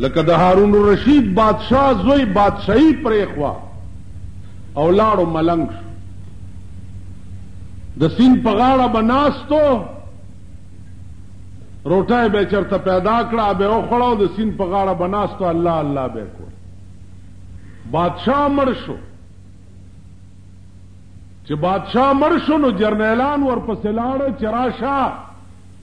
لکه د هارون الرشید بادشاه زوی بادشاهي پرېښوه او لاړو ملنګ شو. د سیند په غاړه به ناستو روټه به چرته پیدا کړه به وخړو د سیند په غاړه به ناستو الله الله به کول بادشاه مړ شو چې بادشاه مړ شو نو جرنیلان ورپسې لاړه چې راشه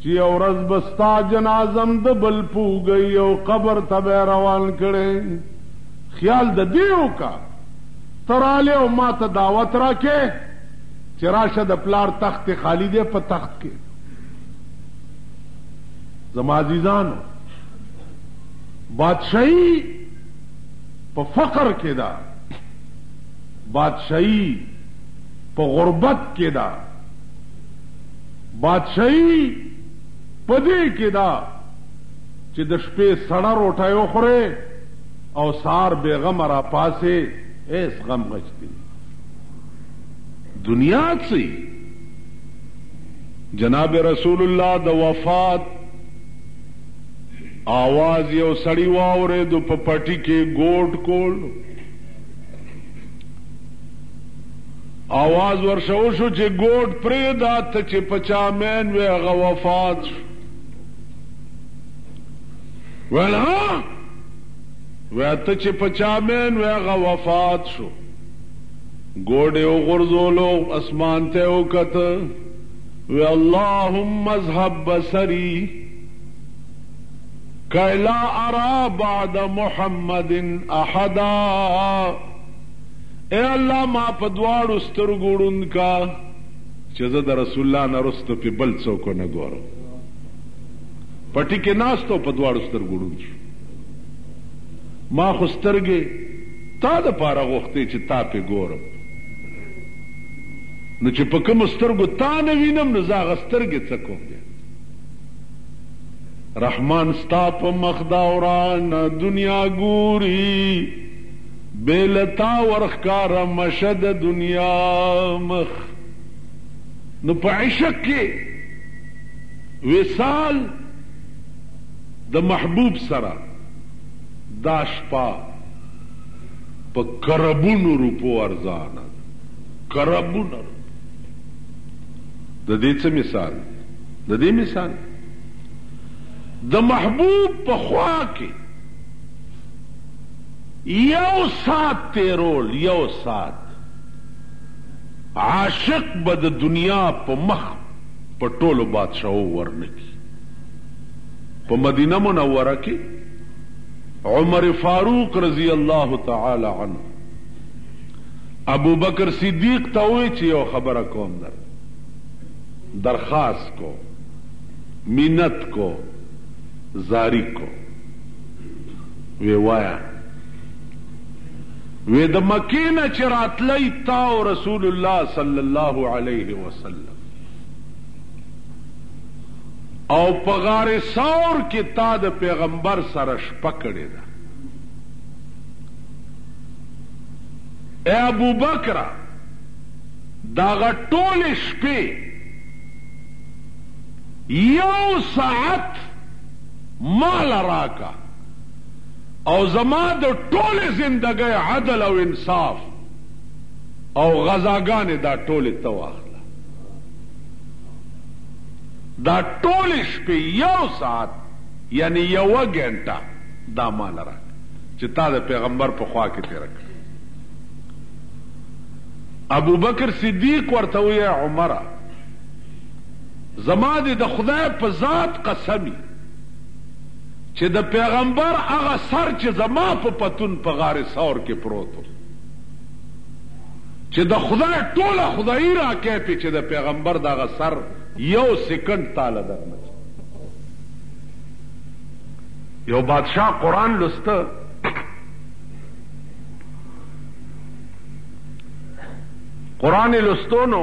چې یو ورځ به ستا جنازه هم د بل په اوږه وي او قبر ته به یې روان کړې. خیال د دې وکړه، ته رالې او ما ته دعوت راکړې چې راشه د پلار تخت خالي دی، په تخت کې زما عزیزانو! بادشاهي په فقر کې ده، بادشاهي په غربت کې ده. بادشاهي په دې کې ده چې د شپې سړه روټۍ وخورې او سهار بېغمه راپاڅې، هېڅ غم غچ دې نه دنیا څه یې؟ جناب رسول الله د وفات آواز یو سړی واورېد په پټي کې ګوټ کول آواز ورشه وشو چې ګوډ پرېږده ته چې په چا مین وې هغه وفات شو ویل ها وی ته چې په چا مین وې هغه وفات شو ګوډ یې وغورځولو اسمان ته یې وکته وی اللهم اذهب بصري کای لا ارا بعد محمد احدا اې الله ما په دواړو سترګو ړوند کا چې زه د رسول الله نه رستو په بل څوک نه ګورم په ټیکې ناستو په دواړو سترګو ړوند شو ما خو سترګې تا د پاره غوښتې چې تا پې ګورم نو چې په کوم سترګو تا نه وینم نو زه هغه سترګې څه کوم بیا رحمان ستا په مخ دا ورانه دنیا ګوري بې له تا ورښکاره مه شه د دنیا مخ نو په عشق کې وصال د محبوب سره دا شپه په کربونو روپو ارزانه ده کربونه د دې څه مثال د دې مثال د محبوب په خوا کې یو ساعت تیرول یو ساعت عاشق به د دنیا په مخ په ټولو بادشاهو ورنکي په مدینه منوره کې عمر فاروق رضی الله تعالی عنه ابوبکر صدیق ته وی چې یو خبره کوم در درخواست کو مینت کو زاری کو وې وايه وې د مکې نه چې راتلی تا او رسول الله صلی الله علیه وسلم او په غار ثور کې تا د پیغمبر سره شپه کړې ده اے ابو بکر دا غټول شپې یو ساعت مال راکا او زما د ټولې زندګۍ عدل او انصاف او غذاګانې دا ټولې ته واخله دا ټولې شپې یو ساعت یعنی یو ګنټه دا مال راک چې تا د پیغمبر په خوا کې تیر کړ ابو بکر صدیق ورته وی عمره زما د خدای په ذات قسمی چې د پېغمبر هغه سر چې زما په پتون په غار ثور کې پروت و، چې د خدای ټوله خدايي راکه پې چې د پېغمبر دغه سر یو سیکنډ تاله در نه شي. یو بادشاه قرآن لوسته، قرآن یې لوستو نو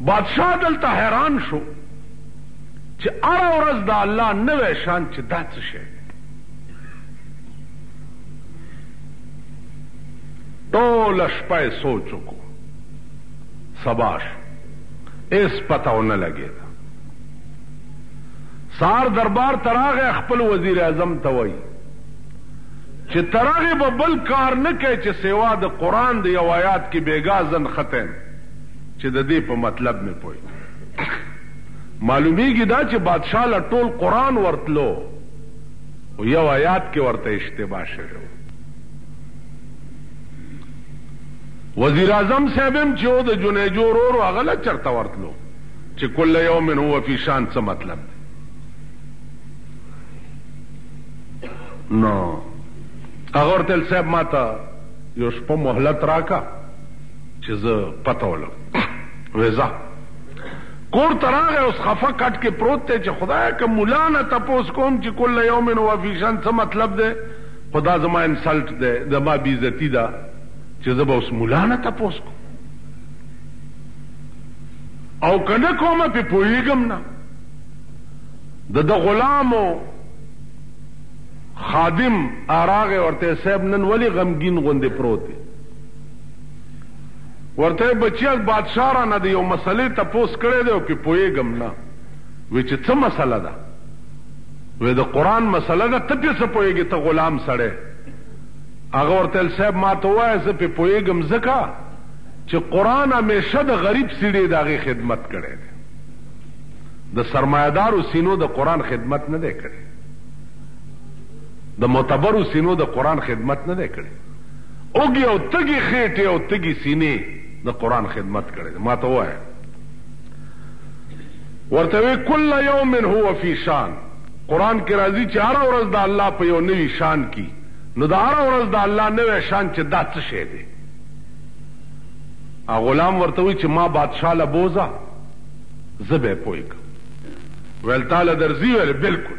بادشاه دلته حیران شو چې هره ورځ د الله نوی شان چې دا څه شی دی. ټوله شپه یې سوچ وکړو سبا شو هېڅ پته ونه لګېده سار دربار ته راغی خپل وزیر اعظم ته وایي چې تر هغې به بل کار نه کوي چې سیوا د قرآن د یو آیات کې بېګا زن ختم چې د دې په مطلب مې پوه کړ. معلومېږي دا چې بادشاه له ټول قرآن ورتلو خو یو ایات کې ورته اشتباه شوې وه. وزیراعظم صاحب هم چې و د جنیجو ورور و هغه له چرته ورتلو چې کل یوم هو فی شان څه مطلب دی نو هغه ورته صاحب ماته یو شپه مهلت راکا چې زه پته ولګم وېزه کور ته راغی اوس خفه کټ کې پروت دی چې خدایه که ملا نه تپوس کوم چې کل یوم هو فی شان څه مطلب دی خو دا زما انسلټ دی زما بې عزتي ده چې زه به اوس ملا نه تپوس کوم او که نه کوم پې پوهېږم نه د د غلامو خادم راغی ورته صاحب نن ولې غمګین غوندې پروت دی ورته وې بچیه بادشاه رانه د یو مسلې تپوس کړی دی او پې پوهېږم نه وې چې څه مسله ده وې د قرآن مسله ده ته پې څه پوهېږې ته غلام سړی هغه ورته ویل صاحب ما ته ووایه زه پې پوهېږم ځکه چې قرآن همیشه د غریب سیړې د هغې خدمت کړی دی د سرمایدارو سینو د قرآن خدمت نه دی کړی د معتبرو سینو د قرآن خدمت نه دی کړی اوږې او تږې خېټې او تږي سينې د قرآن خدمت کړی دی ماته ووايه ورته وې کل يوم هو فی شان قرآن کې راځي چې هره ورځ د الله په یو نوي شان کې نو د هره ورځ د الله نوی شان چې دا څه شی دی غلام ورته وي چې ما بادشاه له بوزه زه به پوهېږم ویل تاله درځي ویل بلکل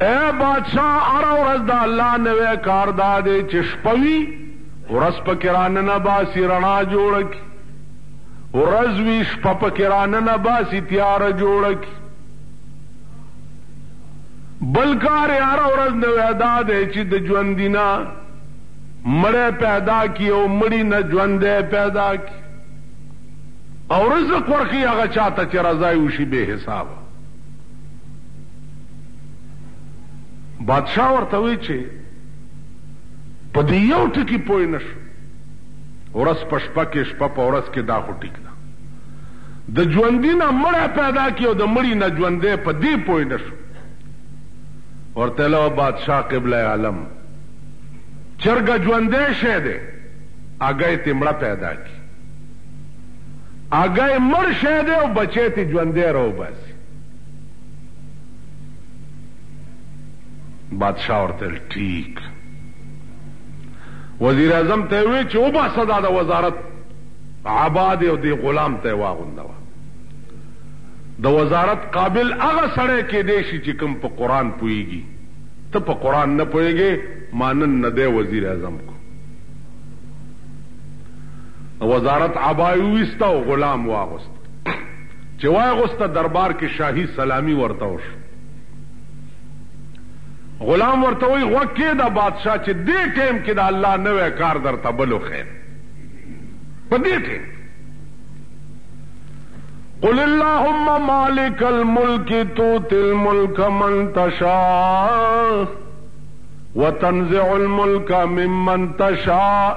اې بادشاه! هره ورځ د الله نوی کار دا دی چې شپه وي، ورځ پکې راننه باسي، رڼا جوړه کړي. ورځ وي، شپه پکې راننه باسي، تیاره جوړه کړي. بل کار یې هره ورځ نوی دا دی چې د ژوندي نه مړی پیدا کړي او مړي نه ژوندی پیدا کړي. او رزق ورکوي هغه چا ته چې رضا یې وشي بې حسابه. بادشاه ورته وی چی په دی یو ټکی پوه نه شو ورځ په شپه کې شپه په ورځ کې دا خو ټیک ده د ژوندی نه مړی پیدا کی او د مړی نه ژوندی په دی پوه نه شو ورته له بادشاه قبله عالم چرګ ژوندی شه دی اګه ته مړه پیدا کی اګه مړ شه دی او بچی ته ژوندی راو بس بادشاه ورته ویل ټیک وزیر اعظم ته وی چې او باسه دا د وزارت عباد او دی غلام ته واغونده وا د وزارت قابل هغه سړی کې دی شي چې کوم په قران پويږي ته په قران نه پويږي مانن نه دی وزیر اعظم کو وزارت عبای وستا او غلام واغست چې واغوسته دربار کې شاهي سلامي ورته وشو غلام ورته وی غوږ کېده بادشاه چې دې ټیم کې د الله نوی کار درته بل وښیم په دې ټیم قل اللهم مالک الملک توتی الملک من تشاء وتنزع الملک ممن تشاء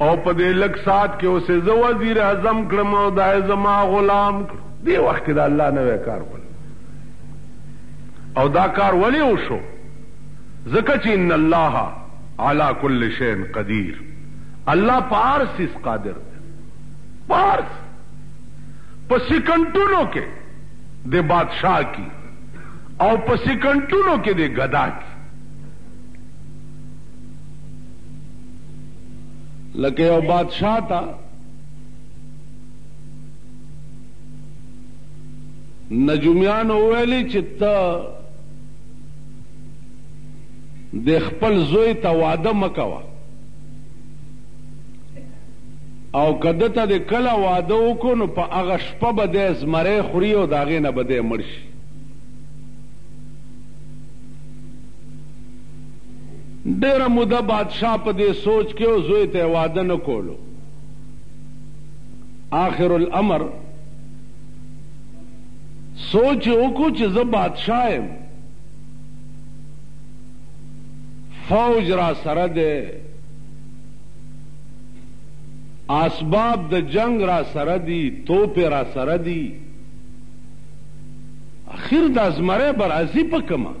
او په دې لږ ساعت کې اوس یې زه وزیر اعظم کړم او دا یې زما غلام کړ. دې وخت کې د الله نوی کار وکړ او دا کار ولې وشو؟ ځکه چې ان الله علی کل شیء قدیر، الله په هر څیز قادر دی، په هر څه. په سیکنټونو کې دې بادشاه کړي او په سیکنټونو کې دې ګدا کړي. لکه یو بادشاہ تا نجومیان ویلی چې ته د خپل زوی ته واده مکوه او کده ته د کله واده وکړو نو په هغه شپه به دی زمری خوري او د هغې نه به دی مړ شي ډېره موده بادشاه په دې سوچ کې و، زوی ته یې واده نه کولو. آخر الامر سوچ یې وکړو چې زه بادشاه یم، فوج راسره دی، اسباب د جنګ راسره دي، توپې راسره دي، اخر دا زمری به راځي په کومه؟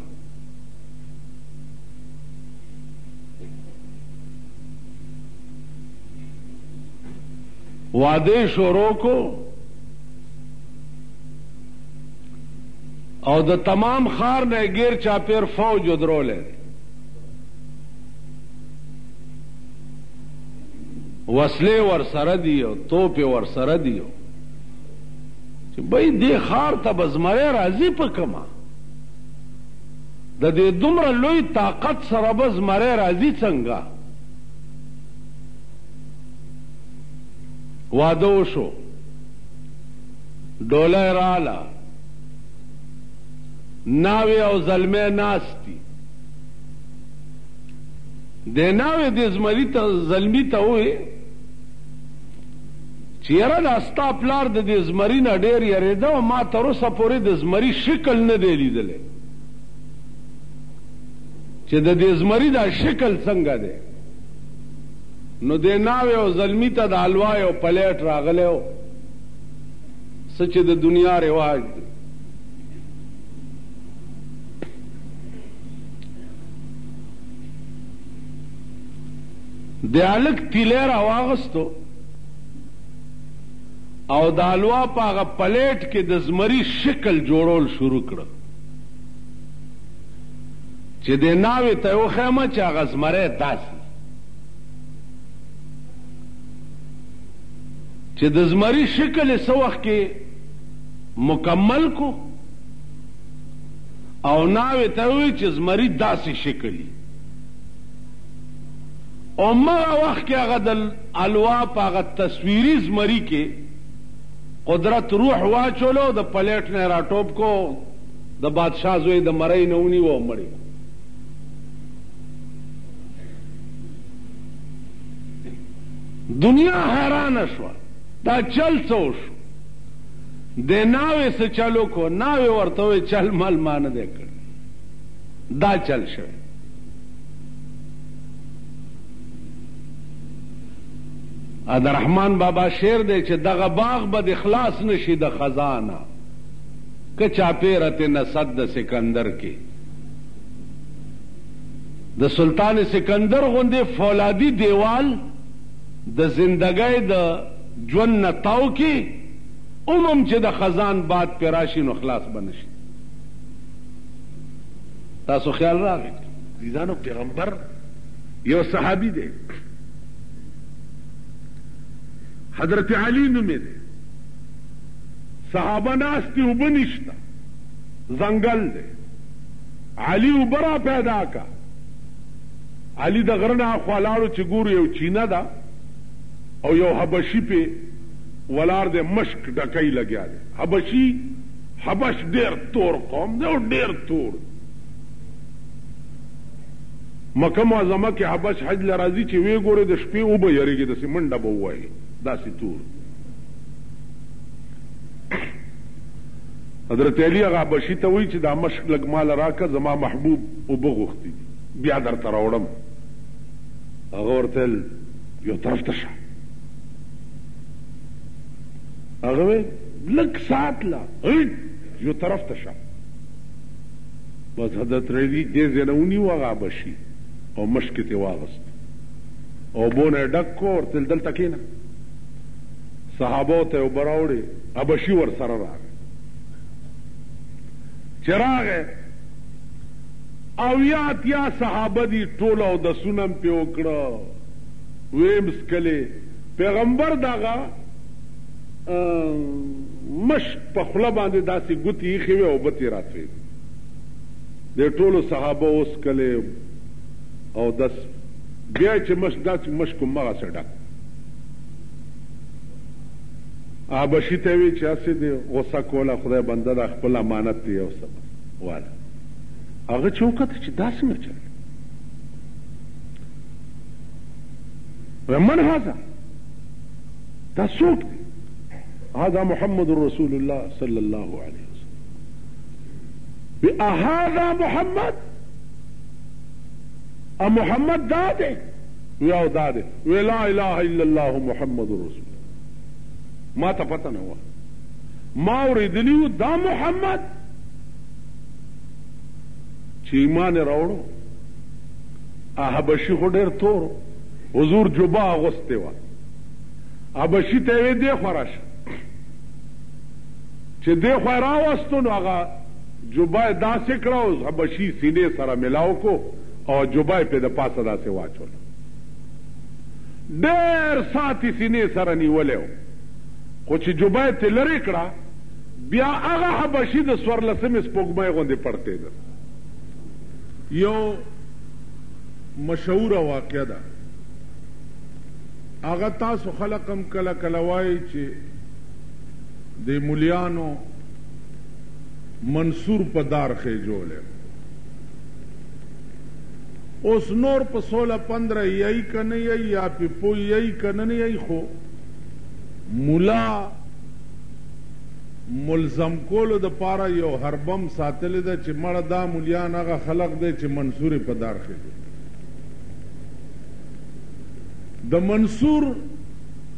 واده شروع کو او د تمام خار نه غیر چا پیر فوج درولې وسلې ور سره دی او توپ ور سره دی چې بای دې خار ته بزمره راضی پکما د دې دومره لوی طاقت سره به زمری راځي څنګه؟ واده وشو ډولی راله ناوې او زلمی ناست دي د ناوې دې زمري ته زلمي ته ووې چې یاره دا ستا پلار د دې زمري نه ډېر یریده او ما تر اوسه پورې د زمري شکل نه دی لیدلی چې د دې زمري دا شکل څنګه دی نو د ناوې او زلمی ته د حلوا یو پلیټ راغلی و څه چې د دنیا رواج دی د هلک تیلی راواغستو او د حلوا په هغه پلیټ کې د زمري شکل جوړول شروع کړل. چې دې ناوې ته وښیم چې هغه زمری داسې چې د زمري شکل یې څه وخت کې مکمل کو او ناوې ته وی چې زمري داسې شکل یې همغه وخت کې هغه د الوا په هغه تصویري زمري کې قدرت روح واچولو د پلیټ نه راټوب کو د بادشاه زوی د مرۍ نه ونی و مړی دنیا حیران شو دا چل څو شو د ناوې څه چلو کو ناوې ورته چل مل مان دې کړ دا چل شوی د رحمان بابا شعر دی چې دغه باغ به د خلاص نشي د خزانه که چاپېره تې نه صد د سکندر کې د سلطان سکندر غوندې فولادي دیوال د زندګۍ د ژوند نه تاو کې اومم چې د خزان باد پراشي نو خلاص به نشي تاسو خیال راغی عزیزانو پیغمبر یو صحابي دی حضرت علی نوم دی صحابه ناست دی اوبه نشته ځنګل دی علی اوبه را پیدا کا علی د غره نه اخوا لاړو چې ګورو یو چینه ده او یو حبشي پې ولار دی مشک ډکۍ لګیا دی حبشي حبش ډیر تور قوم دی او ډیر تور مکه معظمه کې حبش حج له راځي چې وی ګوره د شپې او به یریږي داسې منډه به ووایي داسې تور حضرت علی هغه حبشي ته وایي چې دا مشک لږ مال راکه زما محبوب اوبه غوښتي دي بیا درته راوړم هغه ورته یو طرف ته شه هغه وې لک سات لا هټ یو طرف ته شه بس حضرت ریلی دې زنه ونیو هغه بشي او مشکې ته واغست او بونه ډک کو ورته دلته کېنه صحابه ته یو براوړي ابشي ور سره راغی چې راغی او یا اتیا صحابه دي ټول او د سنم په وکړه ویم سکلې پیغمبر دغه مشک په خوله باندې داسې ګوتې ایښې وې او بتې راتلې د ټولو صحابه اوس کله او دس بیا چې مشک داسې مشک مغه سره ډک آبشی ته وی چې اسې دی غوسه کوله خدای بنده دا خپل امانت دی او سب واله هغه چې وکړه چې دا څنګه چل ومن هذا دا څوک دی هذا محمد رسول الله صلی الله علیه وسلم بأهذا محمد ا محمد دا دی وی او دا دی وی لا اله الا الله محمد رسول ما ته پته نه وه ما اوریدلی دا محمد چې ایمان راوړو احبشي خو ډېر تور حضور جبا اغوستې وه حبشي ته یې وې دې خوا راشه. چې دې خوا یې راوستو نو هغه جبه یې داسې کړه او حبشي سینې سره ملاو کو او جبه یې پې د پاسه داسې واچوله. ډېر ساعت یې سینې سره نیولی و خو چې جبه یې ترې لرې کړه بیا هغه حبشي د څوارلسمې سپوږمۍ غوندې پړتېده. یو مشهوره واقعه ده. هغه تاسو خلق هم کله کله وایي چې د مليانو منصور په دار خېجولی اوس نور په سوله پندره یی که نه یی یا په پوه یی که نه یی خو ملا ملزم کولو د پاره یو هربم ساتلی ده چې مړه دا ملیان هغه خلق دی چې منصور په دار خېجولی د منصور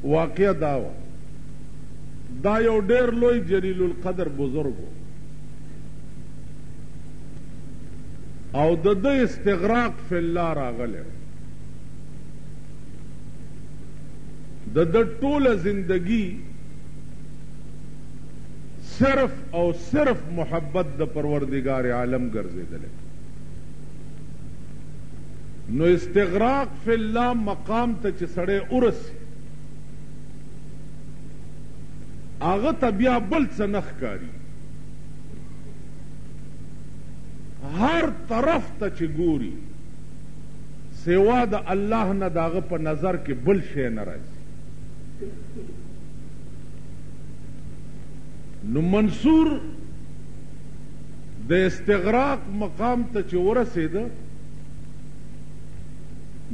واقعه دا وه، دا یو ډېر لوی جلیل القدر بزرګ و او د ده استغراق فی الله راغلی و. د ده ټوله زندګي صرف او صرف محبت د پروردګار عالم ګرځېدلی. نو استغراق فی الله مقام ته چې سړی ورسي هغه ته بیا بل څه نه ښکاري هر طرف ته چې ګوري سوا د الله نه د هغه په نظر کې بل شی نه راځي نو منصور د استغراق مقام ته چې ورسېده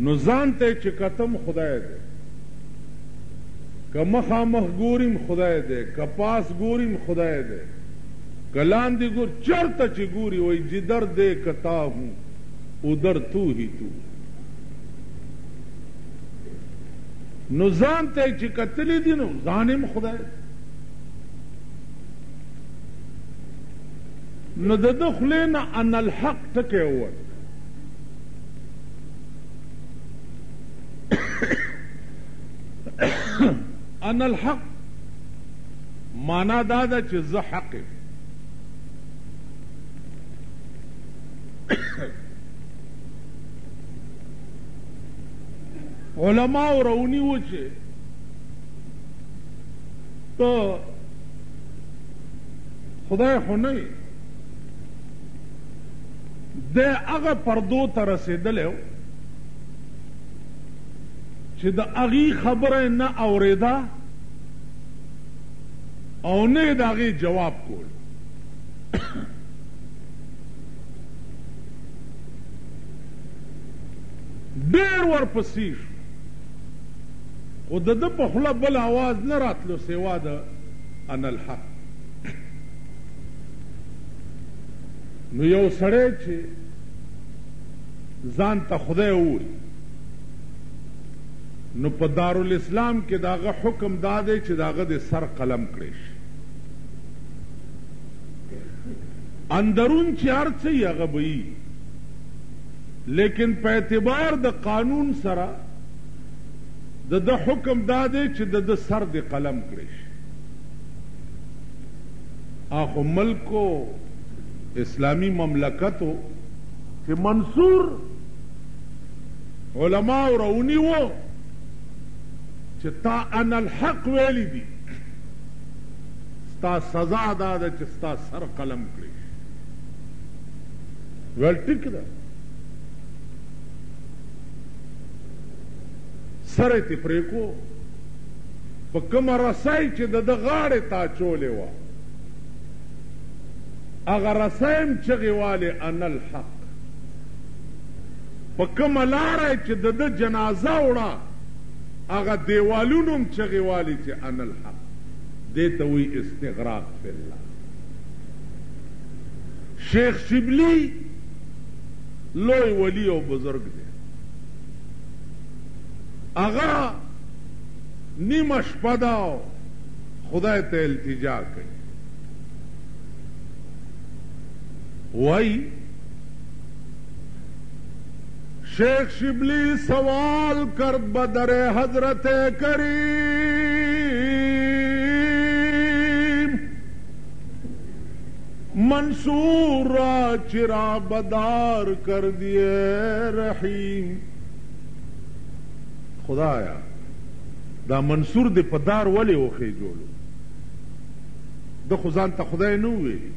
نو ځان ته چې کتم خدای دی که مخامخ ګوریم خدای دی که پاس ګوریم خدای دی که لاندې ګور چرته چې ګوري وای جدر دی که تا هو ادر تو هی تو نو ځان ته چې کتلې دي نو ځان هم خدای دی نو د ده خولې نه انالحق ټکی ووت. انالحق معنا دا ده چې زه حق یم. علماو راونیوه چې ته خدای خو نه یې دی هغه پردو ته رسېدلی و چې د هغې خبره نه اورېده او نه یې د هغې جواب کول ډېر ورپسې شو خو د ده په خوله بل اواز نه راتلو سوا د انا الحق نو یو سړی چې ځان ته خدای ووایي نو په دارالاسلام کې د هغه حکم دا دی چې د هغه د سر قلم کړی شي اندرون چې هر څه یې هغه به یي لیکن په اعتبار د قانون سره د ده حکم دا دی چې د ده سر د قلم کړی شي اخو ملک او اسلامی مملکت و چې منصور علما راونی و چې تا ان الحق ویلی دي ستا سزا دا ده چې ستا سر قلم کړی ویل ټیک ده سره تی پرې کو په کومه رسۍ چې د ده غاړې ته اچولې وه، هغه رسۍ هم چغې والې، انا الحق! په کومه لاره یې چې د ده جنازه وړه، هغه دېوالونو هم چغې والې چې انا الحق! دې ته وایي استغراق فی الله. شیخ شبلی لوی ولي او بزرګ دی. هغه نیمه شپه ده او خدای ته التجا کوي وای شیخ شبلی سوال کرد بدر حضرت کریم منصور را چرا بدار کر دیئے رحیم خدایا دا منصور دې په دار ولې وخېجولو ده خو ځان ته خدای نه ویلي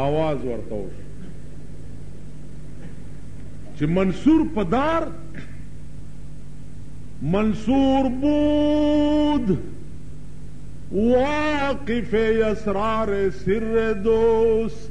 آواز ورته وشو چې منصور په دار منصور بود واقف اسرار سر دوست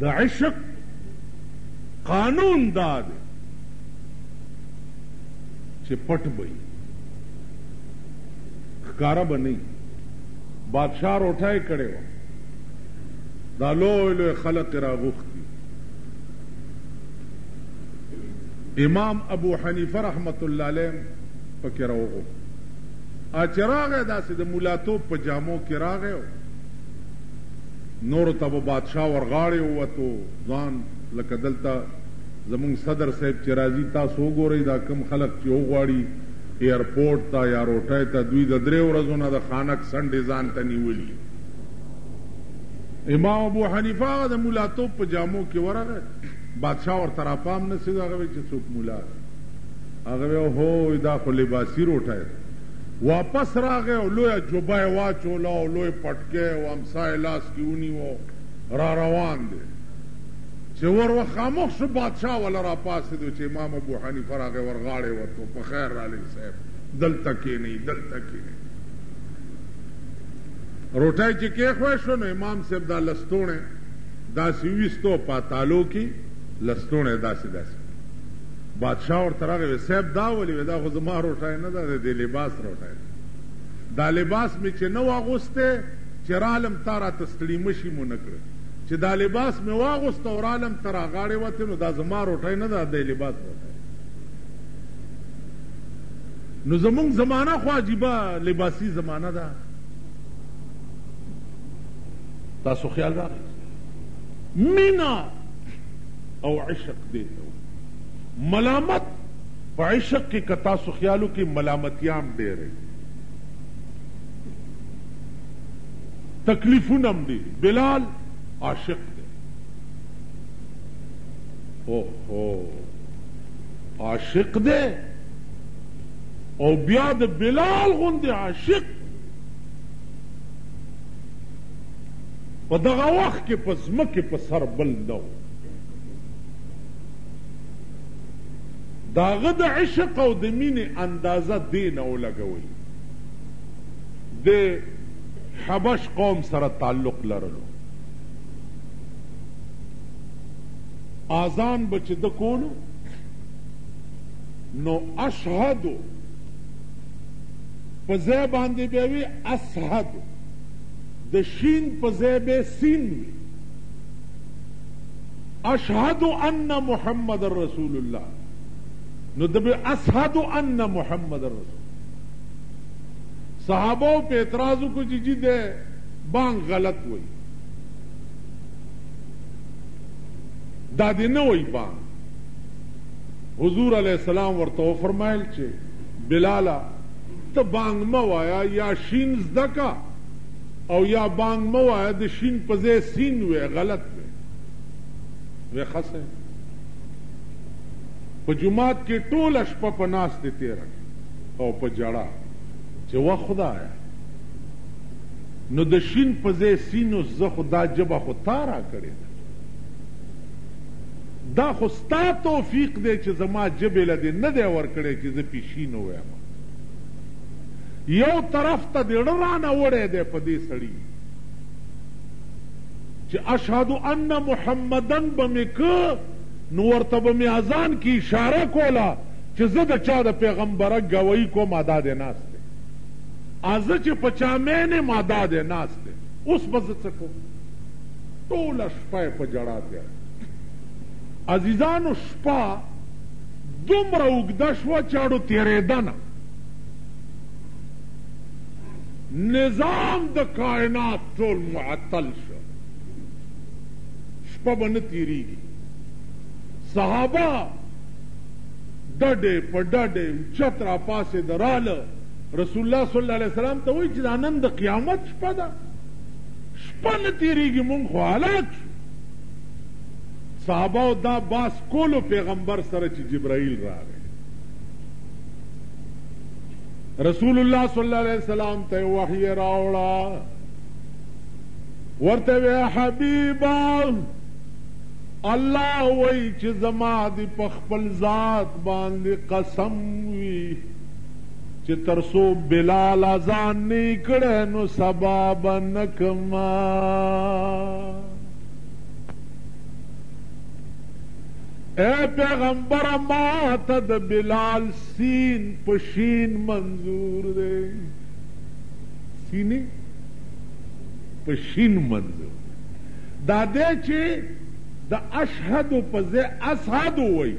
د عشق قانون دا دی چې پټ به وي ښکاره به نه بادشاه روټه یې کړې وه دا لوی لوی خلق یې راغوښتي امام ابو حنیفه رحمت الله علیه پکې راوغوښت چې راغی داسې د ملاتوب په جامو کې راغی نورو ته به بادشاه ورغاړې ووتو ځان لکه دلته زمونږ صدر صاحب چې راځي تاسو وګورئ دا کم خلق چې وغواړي ایرپورټ ته یا روټۍ ته دوی د درې ورځو نه د خانک څنډې ځان ته نیولي امام ابو حنیفه هغه د مولاتوب په جامو کې ورغی بادشاه ورته راپام نه سېده هغه وایي چې څوک مولا دی هغه وایي هو دا خو لباسي روټۍ ده واپس راغی او لویه جبه یې واچوله او لوی پټکی او امسا یې لاس کې ونیو او راروان دی. چې ور وخامخ شو بادشاه وله راپاڅېدو چې امام ابو حنیفه راغی ور غاړه یې ورته په خیر رالی صاحب دلته کېنئ دلته کېنئ. روټۍ چې کېښوی شوه نو امام صاحب دا لستوڼی داسې ویستو په اتالو کې لستوڼی داسې داسې بادشاه ورته راغی وی صاحب دا ولی وی دا خو زما روټای نه ده د دې لباس روټای ده دا لباس می چې نه واغوسته چې رالم تا راته ستړي مشي مو نه کړه چې دا لباس می واغوسته او رالم ته راغاړې وته نو دا زما روټای نه ده د لباس روټای نو زمونږ زمانہ خو عجیبه لباسی زمانہ ده تاسو خیال راغی مینا او عشق دی ملامت په عشق کې که تاسو خیال وکړئ ملامتیا هم ډېره تکلیفونه هم ډېر بلال عاشق دی او هو عاشق دی او بیا د بلال غوندې عاشق په دغه وخت کې په ځمکې په سر بل نه د هغه د عشق او د مینې اندازه دې نه ولګوئ. د حبش قوم سره تعلق لرلو. آذان به چې ده کولو نو اشهدو په ځای باندې به وي اسهدو د شین په ځای به سین وي اشهد ان محمدر رسول الله نو د به اشهد ان محمدر رسول صحابه په اعتراض وکړي چې جی ده بانګ غلط وای دا دې نه وای بانګ حضور علی السلام ورته فرمایل چې بلال ته بانګ ما وایا یا شین زدکا او یا بانګ ما وایا د شین په ځای سین وې غلط وې خسه په جمعات کې ټول شپه په ناس دي تیر او په جړه چې وا خدای نو د شین په ځای سینو زه خدا جبه خو تارا کړې دا خو ستا توفیق دی چې زما جبه لدې نه دی ورکړې چې زه پیشینو وایم یو طرف ته د ړرانه وړې دی په دې سړی چې اشهد ان محمدا به مې که نو ورته به مې اذان کې اشاره کوله چې زه د چا د پیغمبره ګوی کوم ادا دی ناست دی ازه چې په چا مینې مادا دی ناست دی اوس به زه څه کوم ټوله شپه یې په جړا تېره عزیزانو شپه دومره اوږده شوه چې اړو تېرېده نه نظام د کائنات ټول معطل شو شپه به نه تیریږي صحابه ډډې په ډډې اوچت را پاسې دراله رسول الله صلی الله علیه وسلم ته وایي چې دا نن د قیامت شپه ده شپه نه تیریږي مونږ خو هلاک شو صحابه دا باس کولو پیغمبر سره چې جبرائیل راغی رسول الله صلی الله علیه وسلم ته وحی راوړه ورته وی حبیبا الله وای چې زما دی په خپل ذات باندې قسم وی چې ترسو بلال اذان نه کړه نو سبب نکما اے پیغمبر ما ته د بلال سين په شين منظور دی سينې په شين منظور دا دی چې د اشهد په ځای اسهد وای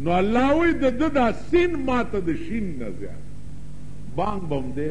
نو الله وی د د دا سین ماته د شین نه زیات بانګ بم دی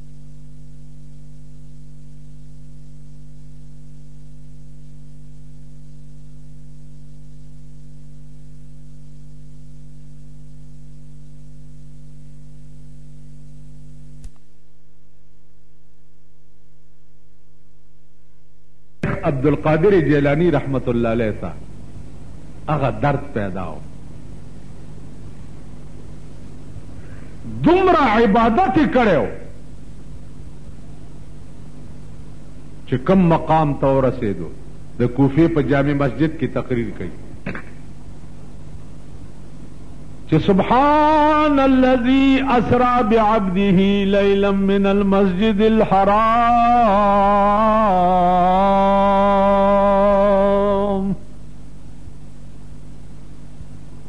عبدالقادر جیلانی رحمت الله علیه ته هغه درد پیدا و دومره عبادت یې کړی و چې کوم مقام ته ورسېدو د کوفې په جامع مسجد کې تقریر کوي چې سبحان الذي اسرا بعبده ليلا من المسجد الحرام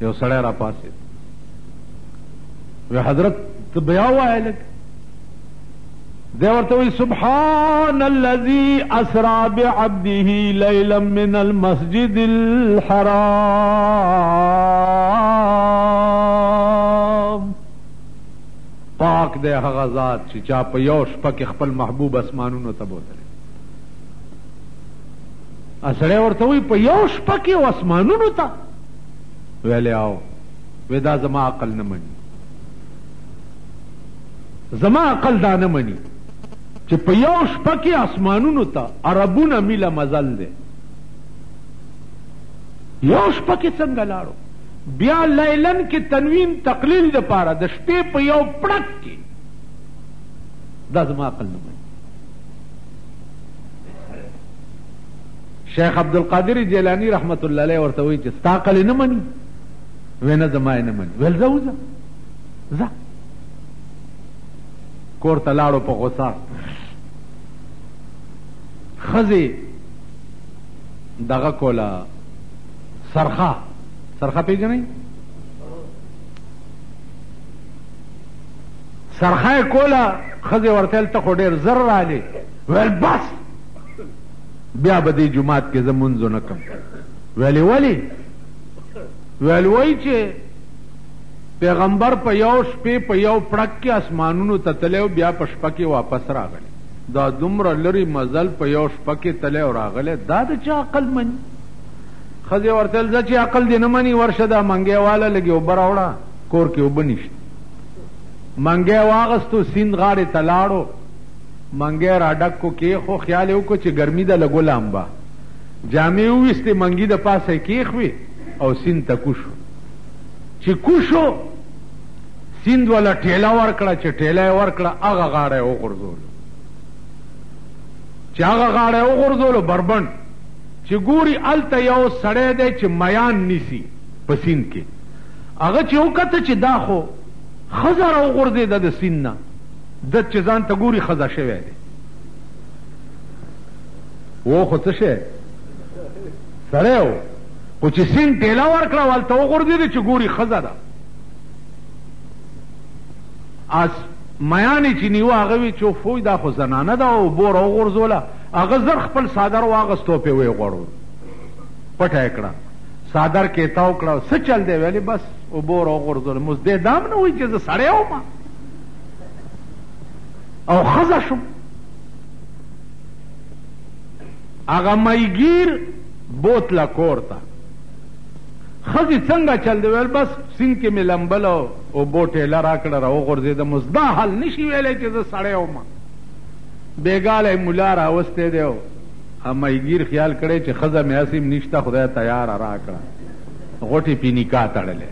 یو سړی را پاسې وی حضرت ته بیا وایې لږ دی ورته وی سبحان الذي اسرا بعبده ليلا من المسجد الحرام پاک دی هغه ذات چې چا په یو شپه کې خپل محبوب اسمانونو ته بوتلی اسړی ورته وی په یو شپه کې اسمانونو ته ویلی او وې دا زما عقل نه مني زما عقل دا نه مني چې په یو شپه کې اسمانونو ته عربونه میله مزل دی یو شپه کې څنګه لاړو بیا لیلن کې تنوین تقلیل د پاره د شپې په یو پړک کې دا زما عقل نه مني شیخ عبدالقادر جیلانی رحمت الله علیه ورته وایي چې ستا عقل نه مني وې نه زما یې نه مني ویل ځه وځه ځه کور ته لاړو په غوسه ښځې دغه کوله سرخه سرخه پیژنئ سرخه یې کوله ښځې ورته ویل ته خو ډېر زر رالې ویل بس بیا به دې جومات کې زه مونځ ونه کړم ویلې ولې ویل وایي چې پیغمبر په یو شپې په یو پړک کې اسمانونو ته تللی او بیا په شپه کې واپس راغلی دا دومره لري مزل په یو شپه کې تللی او راغلی دا د چا عقل مني ښځې ورته ویل ځه چې عقل دې نه مني ورشه دا منګی واله لږې اوبه راوړه کور کې اوبه نشته منګی واغستو سیند غاړې ته لاړو منګی راډک کو کېښو خیال یې وکړو چې ګرمي ده لږ ولامبه جامې وویستې، منګي د پاسه یې کېښوې او سیند ته کوز شو. چې کوز شو، سیند وله ټېله ورکړه، چې ټېله یې ورکړه، هغه غاړه یې وغورځولو. چې هغه غاړه یې وغورځولو، بربنډ چې ګوري، هلته یو سړی دی چې میان نیسي په سیند کې. هغه چې وکته چې دا خو ښځه راوغورځېده د سیند نه، ده چې ځان ته ګوري، ښځه شوی دی. وو خو څه شی سړی وو خو چې سین ټیله ورکړه والته وغورځېد چې ګوري ښځه ده اس میانې چې نیو هغه وی چې فوی دا خو زنانه ده او بور او غورځوله هغه زر خپل صادر واغستو په وی غوړو پټه کړه صادر کې تاو کړه څه چل دی ویلې بس او بور او غورځول مز دې دام نه وای چې زه سړی وم او خزه شم هغه مایګیر بوتله کور ته ښځې څنګه چل دی ویل بس سیند کې مې لمبله اوبو ټېله راکړه راوغورځېدم اوس دا حال نه شي ویلی چې زه سړی وم بېګاله یې ملا راوستی دی او مایګیر خیال کړی چې ښځه مې هسې هم نشته خدای تیاره راکړه غوټې پې نکاح تړلی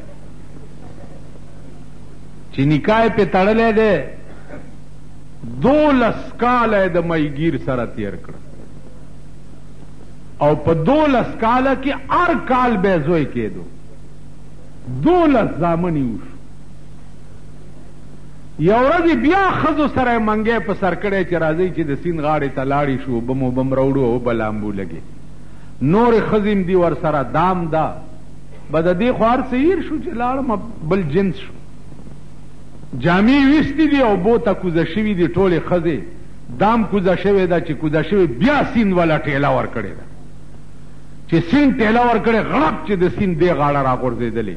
چې نکاح یې پې تړلی دی دولس کاله یې د ماهي ګیر سره تیر کړل او په دولس کاله کې هر کال به زوی کېدو دولس زامن یې وشو یو ورځ بیا خزو سره منګې په سر کړی چې راځي چې د سین غاړې ته لاړې شو به مو بم راوړو او بلامبو لګي نور خزیم دی ور سره دام دا به د دې خوار سیر شو چې لاړم بل جنس شو جامې یې ویستې دي او بو ته کوزه شوي دي، ټولې ښځې دام کوزه شوې ده چې کوزه شوې بیا سیند ولا ټېله ورکړې ده چې سیند ټېله ورکړې غړپ چې د سیند دې غاړه راغورځېدلې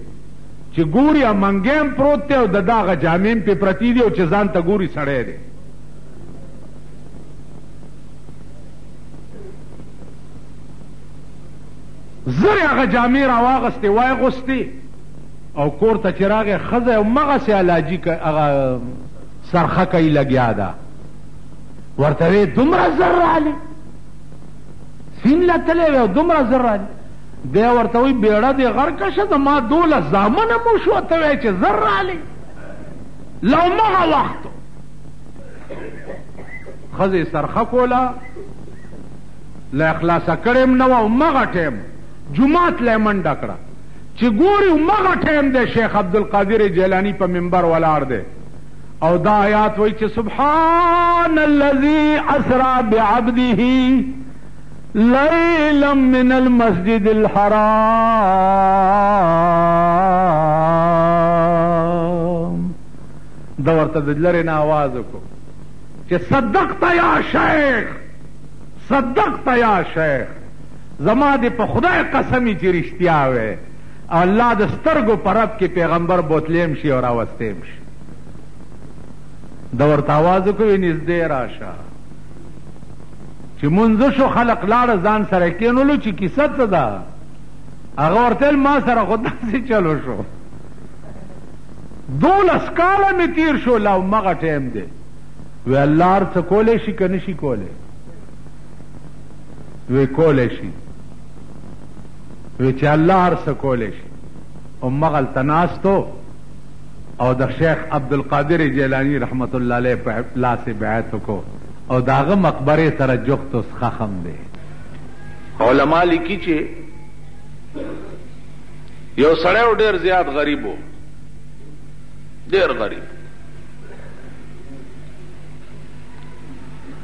چې ګوري امنګی هم پروت دی او د ده هغه جامې هم پې پرتې دي او چې ځان ته ګوري سړی دی زر هغه جامې راواغستې وایې غوستې او کور ته چې راغی ښځه همغسې علاجي هغه څرخه کوي لګیا ده ورته وې دومره زر رالې سیم له تلې وې او دومره زر رالې دی ورته وایي بیړه دې غرقه شه زما دوله زامن هم وشوه ته وایې چې زر رالې له همغه وختو ښځې سرخه کوله له اخلاصه کړې هم نه وه همغه ټایم جومات له یې منډه کړه چې ګوري همغه ټایم دی شیخ عبدالقادر جیلاني په منبر ولاړ دی او دا آیات وایي چې سبحان الذي اسرا بعبده ليلا من المسجد الحرام دا ورته د لرې نه آواز وکړو چې صدقت یا شیخ صدقت یا شیخ زما دې په خدای قسم وي چې رښتیا وایې او الله د سترګو په رپ کې پیغمبر بوتلیم شي او راوستیم شي. ده ورته اواز وکړ نږدې راشه. چې مونځ شو خلق لاړه ځان سره کېنولو چې کیسه څه ده هغه ورته ما سره خو داسې چلو شو دولس کاله مې تیر شو لا همغه ټایم دی وی الله هر څه کولی شي که نشي کولی وی کولی شی وی چی الله هر څه کولی شی همغلته ناست و او د شیخ عبدالقادر جیلانی رحمت الله علیه په لاس یې بیعت وکړو او د هغه مقبرې سره جوخت اوس خخم دی علما لیکي چې یو سړی و ډېر زیات غریب و ډېر غریب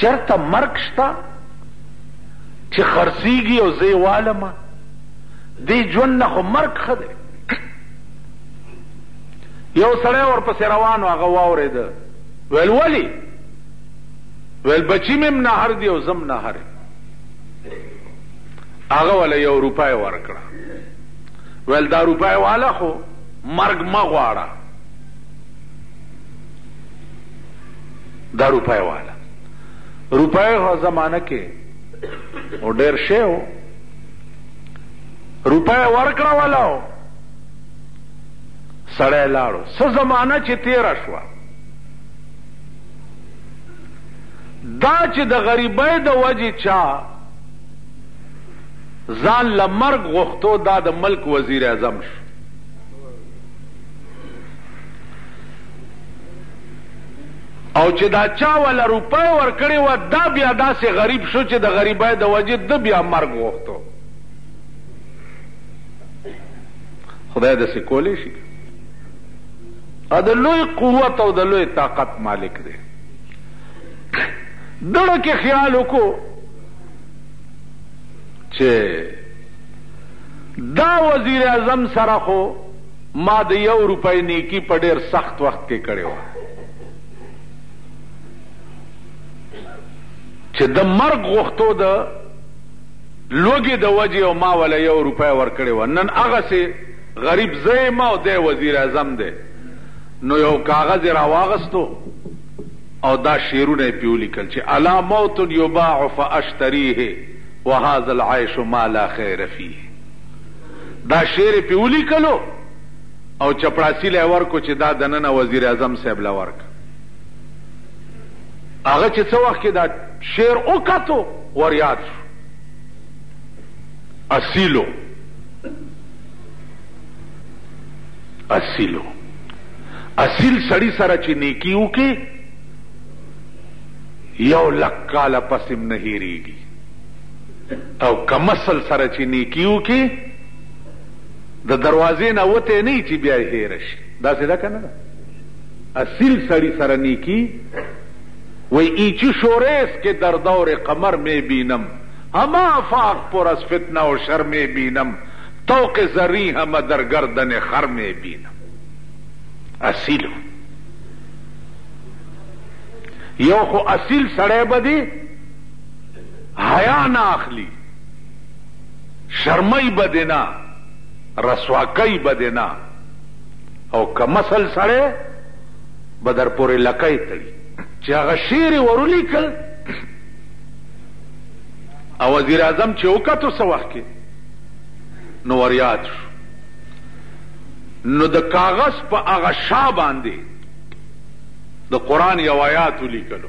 چرته مرګ شته چې خرڅیږي او زه یې والم دې ژوند نه خو مرګ ښه دی یو سړی ورپسې روان و هغه واورېده ویل ولې ویل بچی مې هم نهر دی او زه هم نهر هغه وله یو روپۍ ورکړه ویل دا روپۍ واله خو مرګ مه غواړه دا روپۍ واله روپۍ هغه زمانه کې او ډېر شی و روپۍ ورکړه ولا او سړی لاړو څه زمانه چې تېره شوه دا چې د غریبۍ د وجې چا ځان له مرګ غوښتو دا د ملک وزیر اعظم شو او چې دا چا وله روپۍ ورکړې وه دا بیا داسې غریب شو چې د غریبۍ د وجې ده بیا مرګ غوښتو خدای داسې کولی شي د لوی قوت او د لوی طاقت مالک دی دړه کې خیال وکړو چې دا وزیر اعظم سره خو ما د یو روپۍ نیکي په ډېر سخت وخت کې کړې وه، چې د مرګ غوښتو د لوږې د وجې او ما وله یو روپۍ ورکړې وه، نن هغسې غریب زه یم او دی وزیراعظم دی، نو یو کاغذ یې راواغستو او دا شعرونه یې پرې ولیکل، چې الا موت یباع فاشتریه وهذا العیش ما لا خیر فیه. دا شعر یې پرې ولیکلو او چپړاسي له یې ورکړو چې دا دننه وزیر اعظم صاحب له ورکړه. هغه چې څه وخت کې دا شعر وکتو وریاد شو. اصیلو اصیلو اصیل سړی سره چې نیکی وکي یو لک کاله پسیم نه هیریږي او کمسل سره چی نیکی وکی د دروازی نه وتی نه چی بیا هیر شی داسی ده کنه ده اصیل سړی سره نیکی وی ای چی شوریس که در دور قمر می بینم همه افاق پر از فتنه و شر می بینم طوق زری همه در گردن خر می بینم اصیل و یو خو اصیل سړی به دی حیا نه اخلی شرمۍ به دې نه رسواکۍ به دې نه او کم اصل سړی به در پورې لکۍ تړي چې هغه شعر یې ورولیکل او وزیر اعظم چې وکتو څه وخت کې نو وریاد شو نو د کاغذ په هغه شا باندې د قرآن یو آیات ولیکلو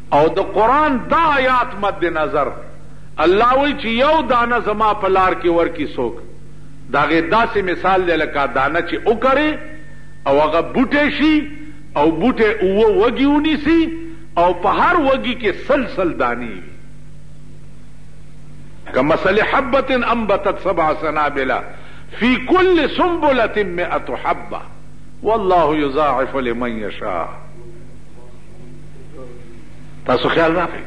او د قرآن دا آیات مد نظر الله وایي چې یو دانه زما په لار کې ورکړي څوک د هغې داسې مثال دی لکه دانه چې وکرې او هغه بوټی شي او بوټی اووه وږي ونیسي او په هر وږي کې سل سل دانې وي کمثل حبة انبتت سبع سنابل فی کل سنبلة مئة حبة والله یضاعف لمن یشاء تاسو خیال راغی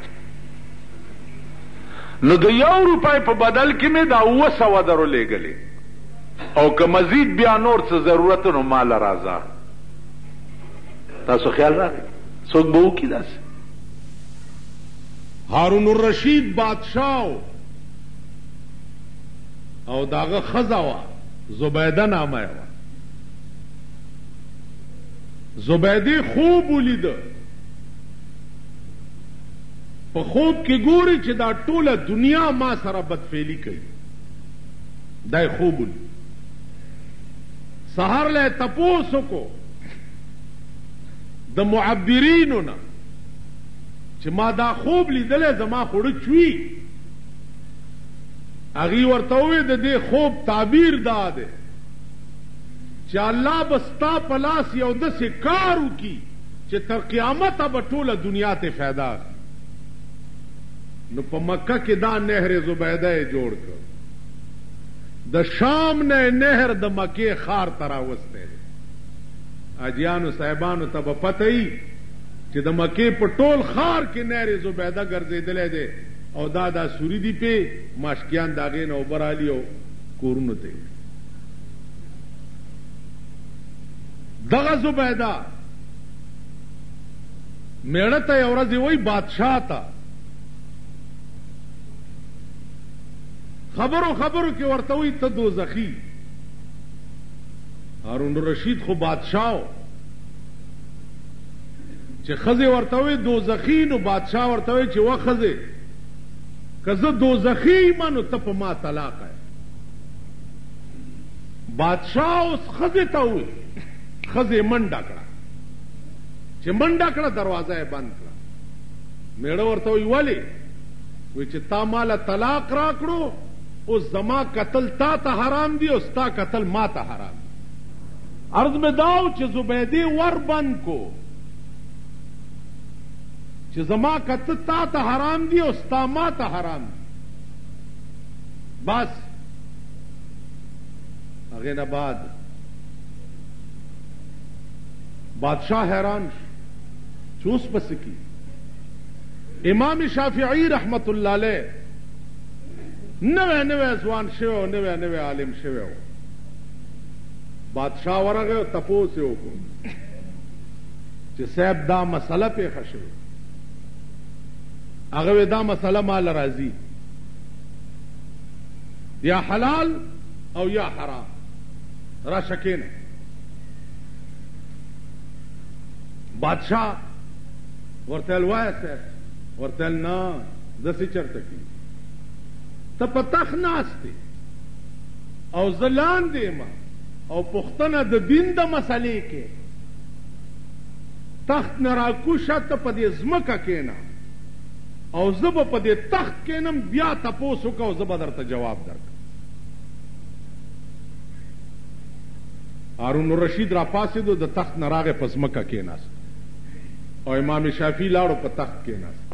نو د یو روپای په بدل کې مې دا اوه سوه درو لېږلې او که مزید بیا نور څه ضرورت نو مال راځه تاسو خیال راغی څوک به وکړي داسې هارون الرشید بادشاه او داغه خزا وا زبیده نامه وا زبیدې خوب ولید، په خوب کې ګوري چې دا ټوله دنیا ما سره بدفعلي کوي، دا یې خوب ولید. سهار له تپوس وکړو د معبرینو نه چې ما دا خوب لیدلی زما خوړه چوي هغوی ورته وویل د دې خوب تعبیر دا دی چې الله به ستا په لاس یو داسې کار وکړي چې تر قیامته به ټوله دنیا ترې فایده اخلي. نو په مکه کې دا نهر زبیده یې جوړ کړ. د شام نه یې نهر د مکې ښار ته راوستی دی. حاجیانو صاحبانو ته به پته وي چې د مکې په ټول ښار کې نهر زبیده ګرځېدلی دی او دا دا سوري دي پرې، ماشکیان د هغې نه اوبه رااخلي او کورونو ته یې وړي. دغه زبیده میړه ته یو ورځ وای بادشاہ ته خبرو خبرو کې ورته وای ته دوزخی هارون رشید خو بادشاہ چې خزه ورته وای دوزخی نو بادشاہ ورته وای چې وا خزه کزه دوزخی منو ته په ما طلاق بادشاه اوس ښځې ته وویل، ښځې منډه کړه، چې منډه کړه دروازه یې بند کړه، مېړه ورته وایي ولې؟ وایي چې تا ماله طلاق راکړو اوس زما کتل تا ته حرام دي او ستا کتل ما ته حرام دي. عرض مې دا و چې زبیدې ور بند کو چې زما کتل تا ته حرام دي او ستا ما ته حرام دي بس. هغه نه بعد بادشاہ حیران شو چې اوس پس کی امام شافعی رحمت الله علیه نوې نوې ځوان شوی او نوې نوې عالم شوی و بادشاہ ورغه تپوس یې وکړ چې صاحب دا مسله پیښه شوه هغه دا مسله مال راځي یا حلال او یا حرام راشه کېنه بادشاه ورته ویل وایه صاحب ورته ویل نه داسې چرته کېږي ته په تخت ناست یې او زه لاندې یم او پوښتنه د دین د مسلې کې تخت نه راکوشه ته په دې ځمکه کېنه او زه به په دې تخت کېنم بیا تپوس وکړه او زه به درته جواب درکړم. هارون الرشید راپاڅېدو د تخت نه راغی په ځمکه کېناست او امام شافعي لاړو په تخت کېناست.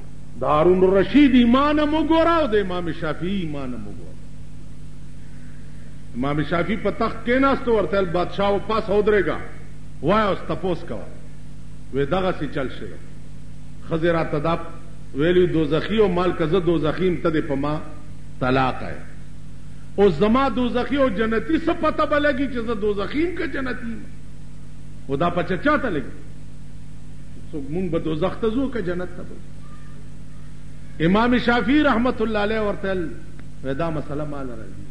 د هارون الرشید ایمان هم وګوره او د امام شافعي ایمان هم وګوره. امام شافعي په تخت کېناست ورته ویل بادشاه وپاڅه ودرېږه وایه اوس تپوس کوه وې دغسې چل شوی. ښځې راته دا ویلي دوزخي او مال که زه دوزخي یم ته دې په ما طلاقه یې اوس زما دوزخي او جنتي څه پته به لګي چې زه دوزخي یم که جنتي یم او دا پچه چاته لګي څوک مونږ به دوزخ ته ځو که جنت ته امام شافعي رحمت الله علیه ورته ودا مسله مال راځي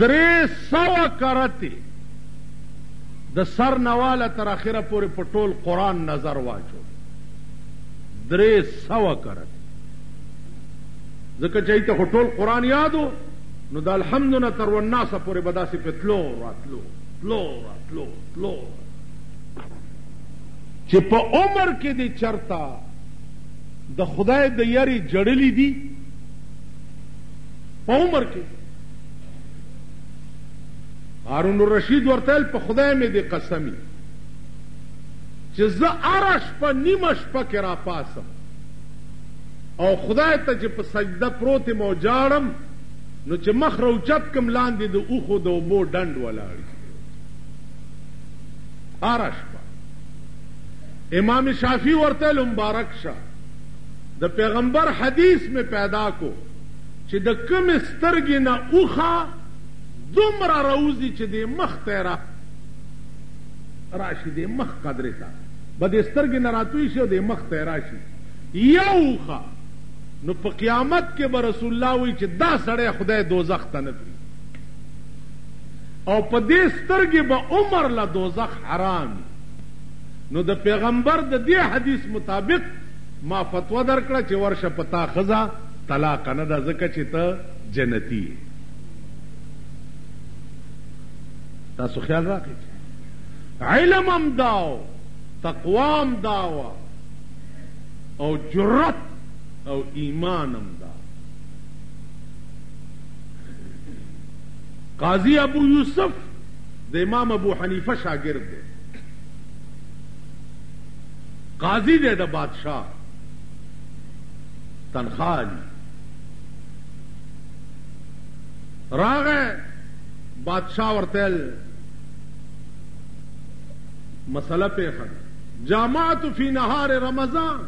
درې سو کرته د سر نه واله تر اخره پورې په ټول قرآن نظر واچو درې سوه کرت ځکه چې ته خو ټول قرآن یادو نو د الحمد نه تر وناسه پورې به داسې په تلو راتلو تلو راتلو تلو چې په عمر کې دې چرته د خدای د یری جړلې دي په عمر کې هارون الرشید ورته ویل په خدای مې دې قسم وي چې زه هره شپه نیمه شپه کې راپاسم او خدای ته چې په سجده پروت یم او جاړم نو چې مخ راوچت کم لاندې د اوښو د اوبو ډنډ ولاړ هره شپه امام شافعي ورته ویل مبارک شه د پیغمبر حدیث مې پیدا کو چې د کومې سترګې نه اوښه دومره راوزی چه دی مخ ته را راشی دی مخ قدره ته به دی سترګی نه راتوی شی او دی مخ ته راشی یوخه نو په قیامت کې به رسول الله وی چې دا سړی خدای دوزخ ته نه پری او په دې سترګې به عمر له دوزخ حرام نو د پیغمبر د دې حدیث مطابق ما فتوا درکړه چې ورشه پتا خزا طلاق نه ده ځکه چې ته جنتی تاسو خیال راکړئ علم هم داو تقوا هم داوا او جرأت او ایمان هم دا قاضی ابو یوسف د امام ابو حنیفه شاګرد دی قاضی دی د بادشاہ تنخوالی راغی بادشاه ورته مسله پیښه جامعت فی نهار رمضان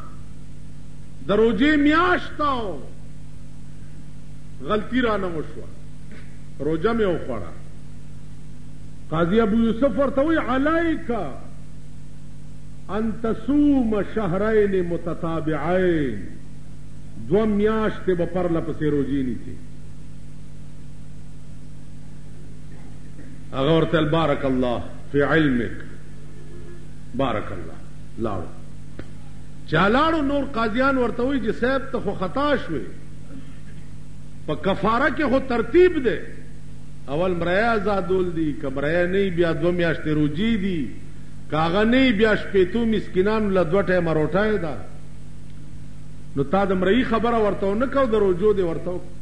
د روزې میاشت او غلطی را نه وشوه روزه مې وخوړه قاضي ابو یوسف ورته وی علیک ان تصوم شهرین متتابعین دوه میاشتې به پرله پسې روژې نیسي. هغه ورته ویل بارک الله فی علمک بارک الله لاړو چا لاړو نور قاضیان ورته وایي چې صاحب ته خو خطا شوې په کفاره کې خو ترتیب دی اول مرای آزادول دي که مرای نه بیا دوه میاشتې روجي دي که هغه نه بیا شپېتو مسکینانو له دوه ټایمه روټۍ ده نو تا د مرئی خبره ورته ونه کړه او د روژو دې ورته وکړه.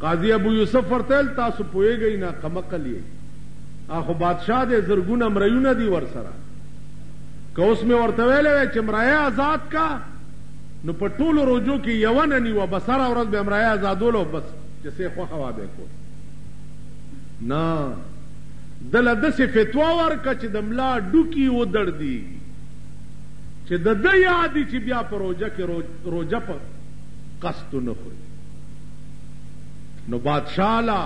قاضي ابو یوسف ورته ویل، تاسو پوهېږئ نه، کمعقل یئ. هغه خو بادشاه دی، زرګونه مرئیونه دي ورسره. که اوس مې ورته ویلی وای چې مرئی ازاد کړه، نو په ټولو روژو کې یوه نه نیوه، بس هره ورځ به یې مرئی ازادوله او بس، چې څه یې خوښه وه هغه به یې کول. نه، ده له داسې فتوا ورکړه چې د ملا ډوکي ودړدېږي. چې د ده یادي چې بیا په روژه کې روژه په قصد نه خوري نو بادشاه لا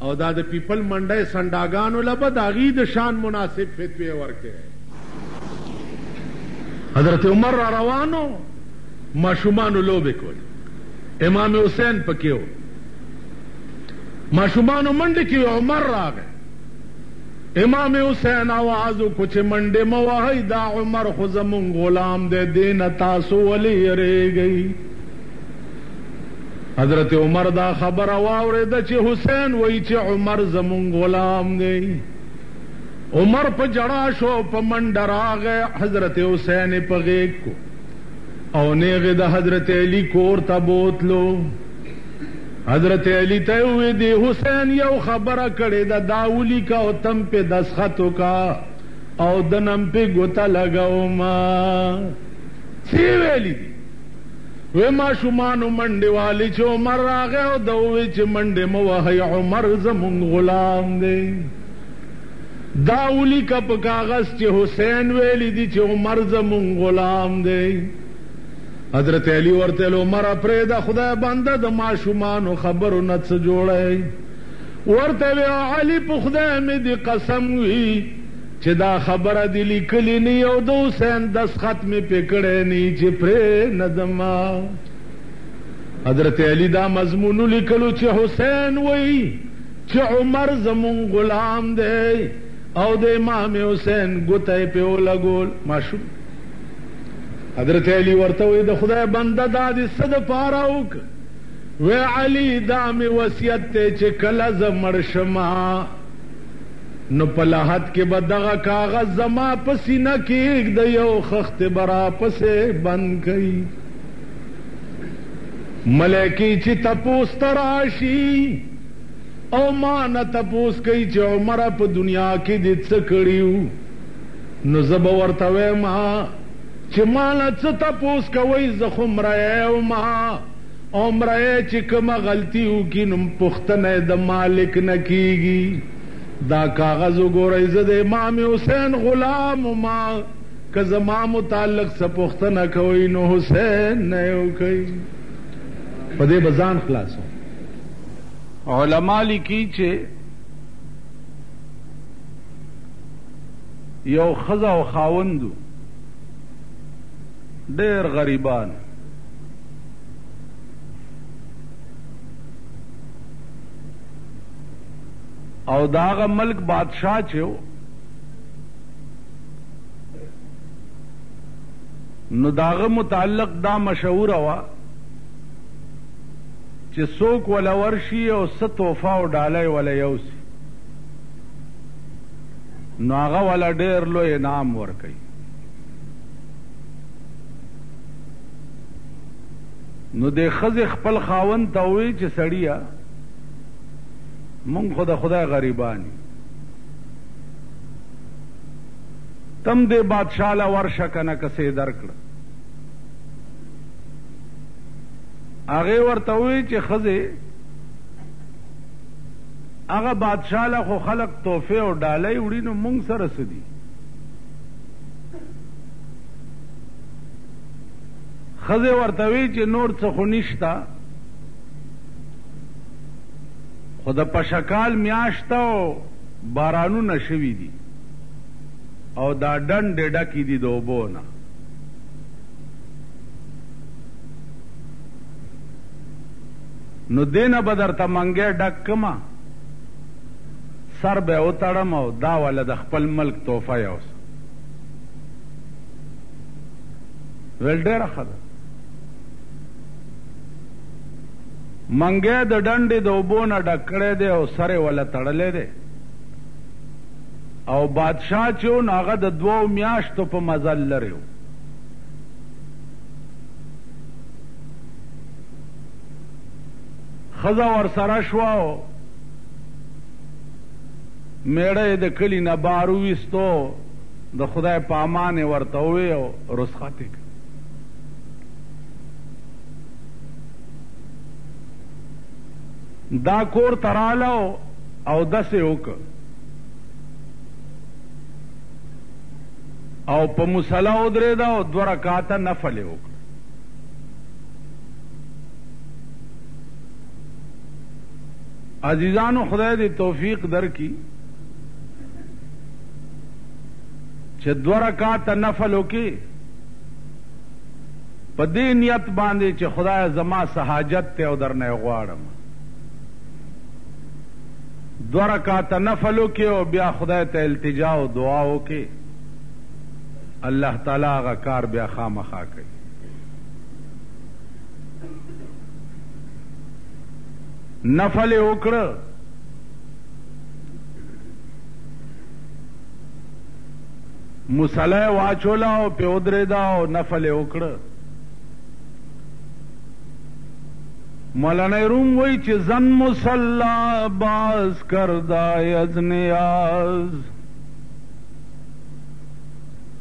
او دا د پیپل منډه سنداګانو لبه د هغې د شان مناسب فتوی ورکړي حضرت عمر را روانو ماشومانو لوبې کول امام حسین پکې و ماشومانو منډه کې عمر راغی امام حسین اواز وکړو چې منډې مه وهئ دا عمر خو زمونږ غلام دی دې نه تاسو ولې یریږئ؟ حضرت عمر دا خبره واوریده چې حسین وایي چې عمر زمونږ غلام دی عمر په جړا شو په منډه راغی حضرت حسین په غیږ کو او نیغې د حضرت علی کور ته بوتلو. حضرت علی ته یې وویل، دې حسین یو خبره کړې ده، دا ولیکه او تم پرې دستخط وکړه او ده نم پرې ګوته لګوم. څه یې ویلي دي؟ وې ماشومانو منډې والې چې عمر راغی او ده وویل چې منډې مه وهئ، عمر زموږ غلام دی. دا ولیکه په کاغذ چې حسین ویلي دي چې عمر زموږ غلام دی. حضرت علی ورته ویل، عمره پرېږده خدای بنده د ماشومانو خبرو نه څه جوړه یې؟ ورته ویې ویل، علی په خدای مې دې قسم وي چې دا خبره دې لیکلې نه وي او د حسین دستخط مې پرې کړی نه وي چې پرې نه ږدم. حضرت علی دا مضمون ولیکلو چې حسین وایي چې عمر زموږ غلام دی او د امام حسین ګوته یې پرې ولګول. ماشوم. حضرت علی ورته وی د خدای بنده دا دی څه د پاره وک وی علی دا می وصیت ته چې کله زمړ شما نو په لحد کې به دغه کاغذ زما په سینه کې د یو خخت برا پسې بند کړي ملکی چې تپوس تراشی او ما نه تپوس کوي چې عمره په دنیا کې دې څه کړیو نو زه به ورته ويم چې ما نه څه تپوس کوئ زه خو مره يم او مره چې کومه غلطي وکړي نو پوښتنه يې د مالک نه کيږي دا کاغذ وګورئ زه د امام حسين غلام وم که زما متعلق څه پوښتنه کوئ نو حسين نه يې وکړئ په دې به ځان خلاصوم علما لیکي چې یو ښځه او خاوند وو، ډېر غریبان. او د هغه ملک بادشاه چې و نو د هغه متعلق دا مشهوره وه چې څوک وله ورشي او څه تحفه او ډالۍ وله یوسي نو هغه ولا ډیر لوی انعام ورکوي نو د خزه خپل خاون ته وی چې سړیا مونږ خو د خدای غریبانی تم دې بادشاہ لا ورشه کنه کسې درکړ هغه ورته وی چې خزه هغه بادشاه له خو خلک تحفې او ډالۍ وړي نو موږ سره څه دي؟ ښځې ورته وي چې نور څه خو نشته خو د پشکال میاشت او بارانونه شوي دي او دا ډنډې ډکې دي د اوبو نه نو دې نه به درته منګی ډک کړم، سر به یې وتړم او دا وله د خپل ملک تحفه یوسم. ویل ډېره ښه ده. منګی د ډنډې د اوبو نه ډک کړی دی او سر یې وله تړلی دی او بادشاه چې و نو هغه د دوو میاشتو په مزل لرې و. ښځه ورسره شوه او میړه یې د کلي نه بار وویستو د خدای په امان یې ورته ووی او رسخت یې کړ دا کور ته راله او اودس یې وکړ او په مصلی ودرېده او دوه رکاته نفل یې وکړ عزیزانو خدای دې توفیق درکړي چې دوه رکعاته نفل وکړي په دې نیت باندې چې خدای زما سهاجت ته او درنه غواړم دوه رکعاته نفل وکړي او بیا خدای ته التجا او دعا وکړي الله تعالی هغه کار بیا خامخا کوي نفل یې وکړه مصلی یې واچوله او پې ودرېده او نفل یې وکړه مولانا روم وایي چې زن مصلا باز کرده از نیاز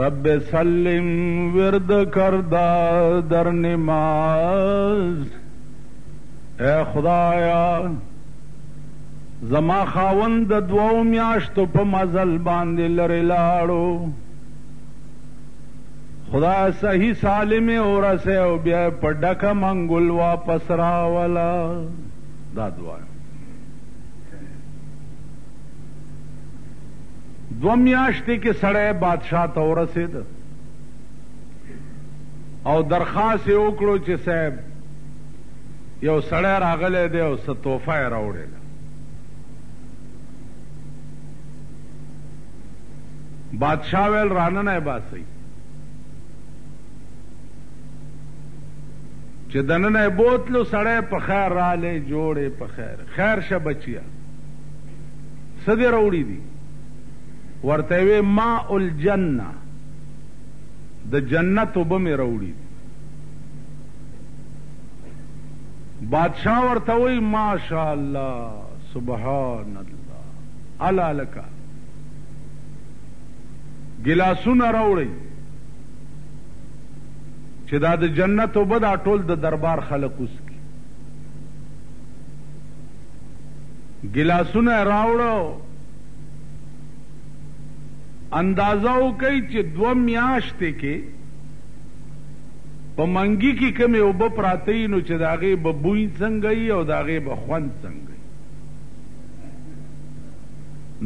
رب سلم ورد کرده در نماز اے خدایا زما خاوند د دوو میاشتو په مزل باندې لرې لاړو خدای صحیح سالم اورسه او بیا په ډکه منګول واپس راولا دا دعا دوه میاشتې کې سړی بادشاه ته ورسېد او درخواست یې وکړو چې صاحب یو سړی راغلی دی او څه تحفه یې راوړې ده بادشاه ویل راننه یې باسئ چې دننه یې بوتلو سړی په خیر رالی جوړې په خیر خیر شه بچیه څه دې راوړي دي؟ ورته وې ماء الجنه د جنت اوبه مې راوړي دي. بادشاه ورته وې ماشاءالله سبحان الله الا لکه ګلاسونه راوړي چې دا د جنت اوبه دا ټول د دربار خلک اوس ګیلاسونه یې راوړه، اندازه وکړئ چې دوه میاشتې کې په منګي کې کومې اوبه پراته وي نو چې د هغې به بوی څنګه وي او د هغې به خوند څنګه وي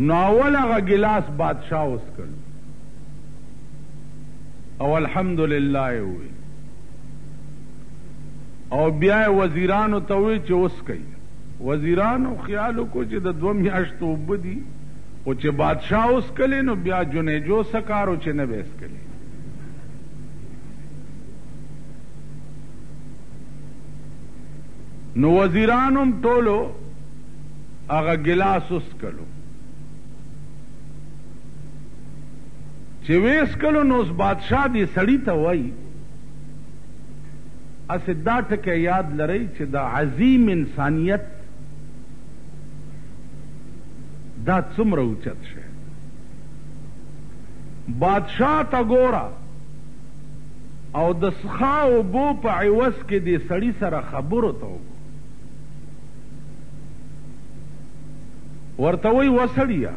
نو اول هغه ګیلاس بادشاه وڅکلو او الحمدلله یې وویل او بیا یې وزیرانو ته وویل چې اوس کوي. وزیرانو خیال وکړو چې د دوه میاشتو اوبه دي، خو چې بادشاه وڅکلې نو بیا جنیجو څه کار و چې نه به یې څکلې. نو وزیرانو هم ټولو هغه ګلاس وڅکلو. چې ویس کلو نوس بادشاہ دی سړی ته وای هسې دا ټکی یاد لرئ چې د عظیم انسانیت دا څومره اوچت شی. بادشاه ته ګوره او د څښا اوبو په عوض کې دې سړي سره خبرو ته وګوره. ورته وایي وسړیه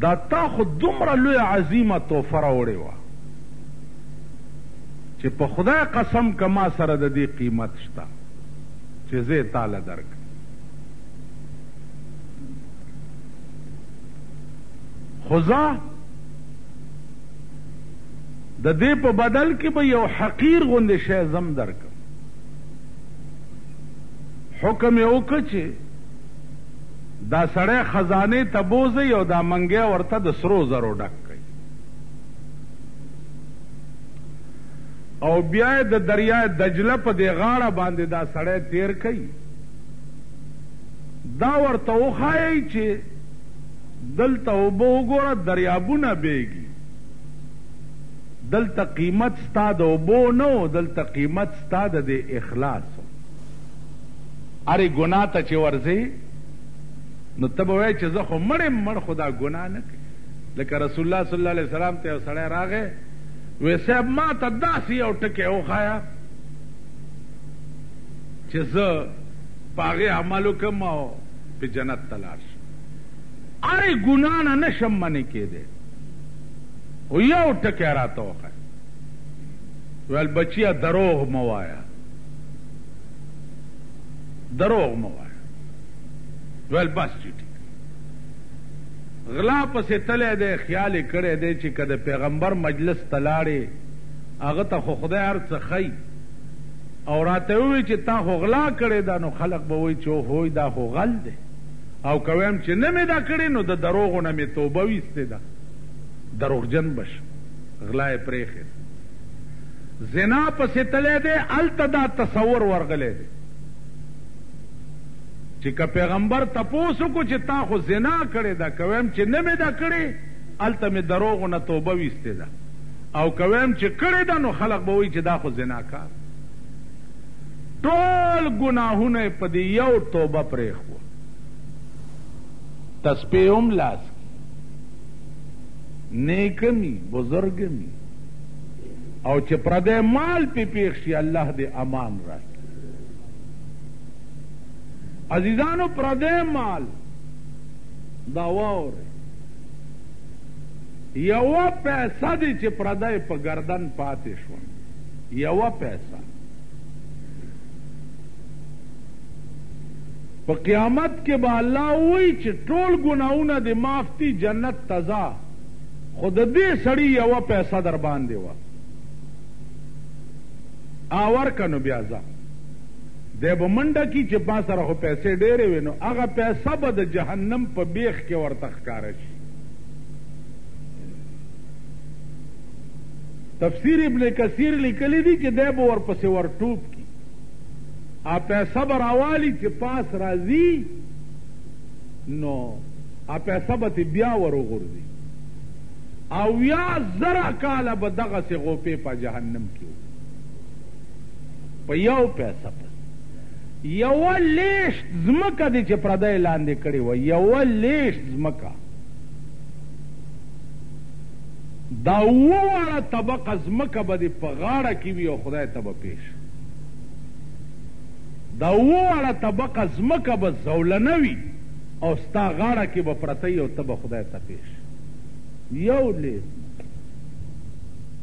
دا تا خو دومره لویه عظیمه تحفه راوړې وه چې په خدای قسم که ما سره د دې قیمت شته چې زه یې تاله درکړم خو زه د دې په بدل کې به یو حقیر غوندې شی زم درکم حکم یې وکړ چې دا سړی خزانې ته بوځئ او دا منګی ورته د سرو زرو ډک او بیا یې د دریای دجله په دې غاړه باندې دا سړی تیر کوي دا ورته وښایئ چې دلته اوبه وګوره دریابونه بیږي دلته قیمت ستا د اوبو نه و دلته قیمت ستا د دې اخلاص ارې ګناه ته چې ورځې نو ته به وایې چې زه خو مړ یم مړ خو دا ګناه نه کوي لکه رسول الله صلی الله علیه وسلم ته یو سړی راغی وې صاحب ما ته داسې یو ټکی وښایه چې زه په هغې عمل وکړم او په جنت ته لاړ شم هرې ګناه نه نه شم منې کېدی خو یو ټکی راته وښایه ویل بچیه دروغ مه وایه دروغ مه وایه ویل بس چې ټیک غلا پسې تلی دی، خیال یې کړی دی چې که د پیغمبر مجلس ته لاړې، هغه ته خو خدای هر څه ښیي او راته یې ووایي چې تا خو غلا کړې ده، نو خلک به وایي چې اوهوی دا خو غل دی او که وایم چې نه مې ده کړې، نو د دروغو نه مې توبه ویستې ده، دروغجن به شم. غلا یې پرېښې ده. زنا پسې تلی دی، هلته دا تصور ورغلی دی. چی که پیغمبر تپوس وکړو چی تا خو زنا کړی ده که ویم چی نه می ده کړی هلته می دروغو نه توبه ویستی ده او که ویم چی کړی ده نو خلق به وایی چی دا خو زناکار ټول ګناهونه یې په دې یو توبه پرېښوو تسپې هم لاس کې نیکه مي بزرګه مي او چې پردی مال پې پېښ شي الله دې امان راکړي عزیزانو پردی مال دا واورئ یوه پیسه دی چې پردی په ګردن پاتې شوه یوه پیسه په قیامت کې به الله وایي چې ټول ګناونه دې معاف دي جنت ته ځه خو د دې سړي یوه پیسه در باندې وه آ ورکه نو بیا ځه. دی به منډه کړي چې ما سره خو پیسې ډېرې وې، نو هغه پیسه به د جهنم په بیخ کې ورته ښکاره شي. تفسیر ابن کثیر لیکلی دي چې دی به ورپسې ورټوپ کړي، آ پیسه به راوالي چې پاس راځي نو آ پیسه به ترې بیا ور وغورځي. اویا زره کاله به دغسې غوپې په جهنم کې په یو پیسه په یو لیشت زمکه دي چې پردای لاندې کړي و یو لیشت زمکه دا وواړه طبقه زمکه به دي په غاړه کې وي او خدای ته به پیش دا وواړه طبقه زمکه به زولنه وي او ستا غاړه کې به پرته یو ته به خدای ته پیش یو لیشت